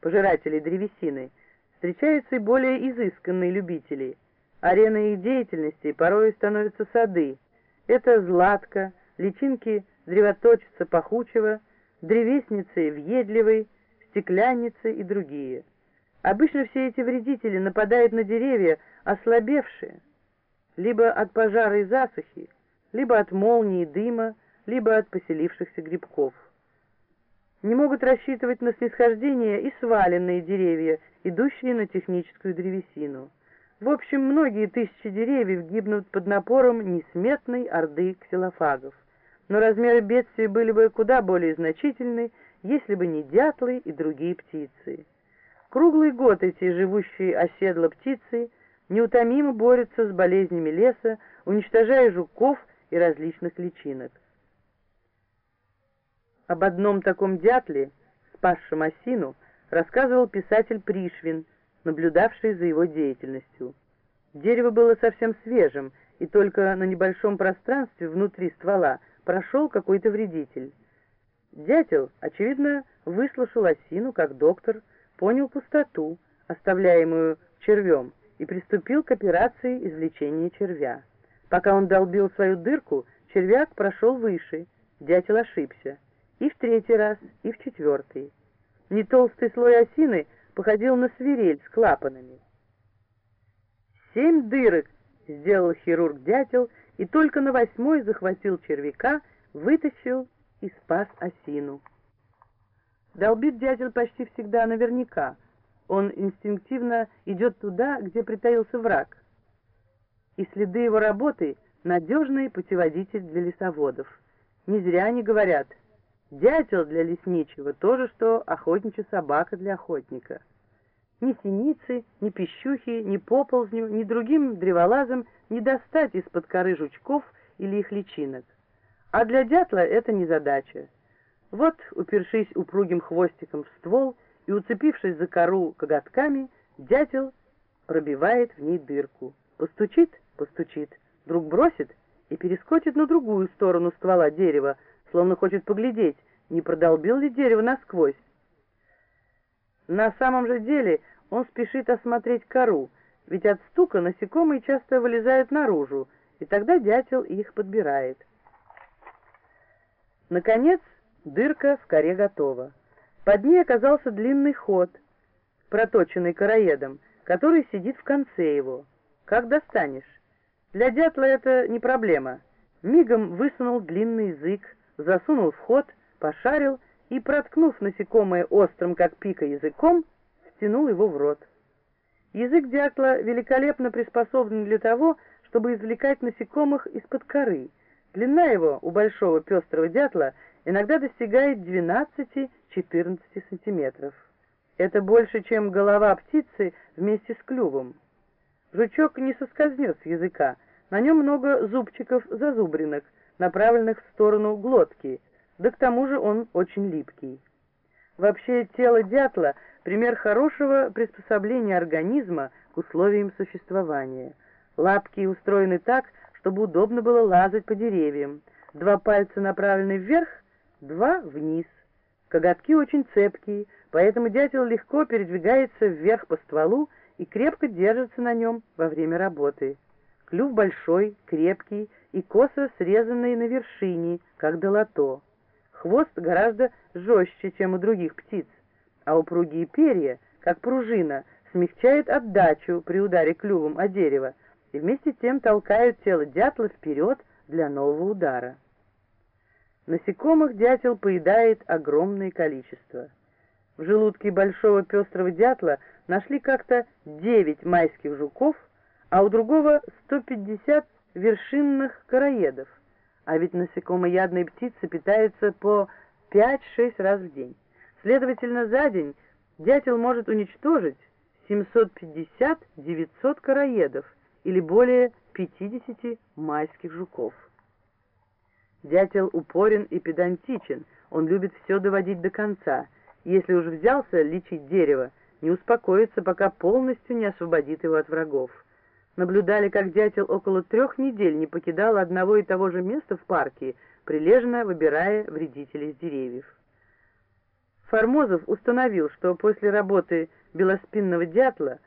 пожирателей древесины, встречаются и более изысканные любители. Ареной их деятельности порой становятся сады. Это златка, личинки древоточица пахучего, древесницы въедливой, стеклянницы и другие. Обычно все эти вредители нападают на деревья, ослабевшие, либо от пожара и засухи, либо от молнии и дыма, либо от поселившихся грибков. Не могут рассчитывать на снисхождение и сваленные деревья, идущие на техническую древесину. В общем, многие тысячи деревьев гибнут под напором несметной орды ксилофагов. Но размеры бедствия были бы куда более значительны, если бы не дятлы и другие птицы. Круглый год эти живущие оседло птицы неутомимо борются с болезнями леса, уничтожая жуков и различных личинок. Об одном таком дятле, спасшем осину, рассказывал писатель Пришвин, наблюдавший за его деятельностью. Дерево было совсем свежим, и только на небольшом пространстве внутри ствола прошел какой-то вредитель. Дятел, очевидно, выслушал осину, как доктор, понял пустоту, оставляемую червем, и приступил к операции извлечения червя. Пока он долбил свою дырку, червяк прошел выше, дятел ошибся. И в третий раз, и в четвертый. Не толстый слой осины походил на свирель с клапанами. Семь дырок сделал хирург-дятел и только на восьмой захватил червяка, вытащил и спас осину. Долбит дятел почти всегда наверняка. Он инстинктивно идет туда, где притаился враг. И следы его работы — надежный путеводитель для лесоводов. Не зря они говорят — Дятел для лесничего — то же, что охотничья собака для охотника. Ни синицы, ни пищухи, ни поползню, ни другим древолазам не достать из-под коры жучков или их личинок. А для дятла это не задача. Вот, упершись упругим хвостиком в ствол и уцепившись за кору коготками, дятел пробивает в ней дырку. Постучит, постучит, вдруг бросит и перескочит на другую сторону ствола дерева, словно хочет поглядеть, не продолбил ли дерево насквозь. На самом же деле он спешит осмотреть кору, ведь от стука насекомые часто вылезают наружу, и тогда дятел их подбирает. Наконец, дырка в коре готова. Под ней оказался длинный ход, проточенный короедом, который сидит в конце его. Как достанешь? Для дятла это не проблема. Мигом высунул длинный язык, засунул в ход, пошарил и, проткнув насекомое острым, как пика, языком, втянул его в рот. Язык дятла великолепно приспособлен для того, чтобы извлекать насекомых из-под коры. Длина его у большого пестрого дятла иногда достигает 12-14 сантиметров. Это больше, чем голова птицы вместе с клювом. Жучок не соскользнет с языка, на нем много зубчиков-зазубринок, направленных в сторону глотки, да к тому же он очень липкий. Вообще тело дятла – пример хорошего приспособления организма к условиям существования. Лапки устроены так, чтобы удобно было лазать по деревьям. Два пальца направлены вверх, два вниз. Коготки очень цепкие, поэтому дятел легко передвигается вверх по стволу и крепко держится на нем во время работы. Клюв большой, крепкий и косо срезанный на вершине, как долото. Хвост гораздо жестче, чем у других птиц, а упругие перья, как пружина, смягчают отдачу при ударе клювом о дерево и вместе с тем толкают тело дятла вперед для нового удара. Насекомых дятел поедает огромное количество. В желудке большого пестрого дятла нашли как-то 9 майских жуков, а у другого 150 вершинных короедов, а ведь насекомоядные птицы питаются по 5-6 раз в день. Следовательно, за день дятел может уничтожить 750-900 короедов или более 50 майских жуков. Дятел упорен и педантичен, он любит все доводить до конца. Если уж взялся лечить дерево, не успокоится, пока полностью не освободит его от врагов наблюдали, как дятел около трех недель не покидал одного и того же места в парке, прилежно выбирая вредителей с деревьев. Формозов установил, что после работы белоспинного дятла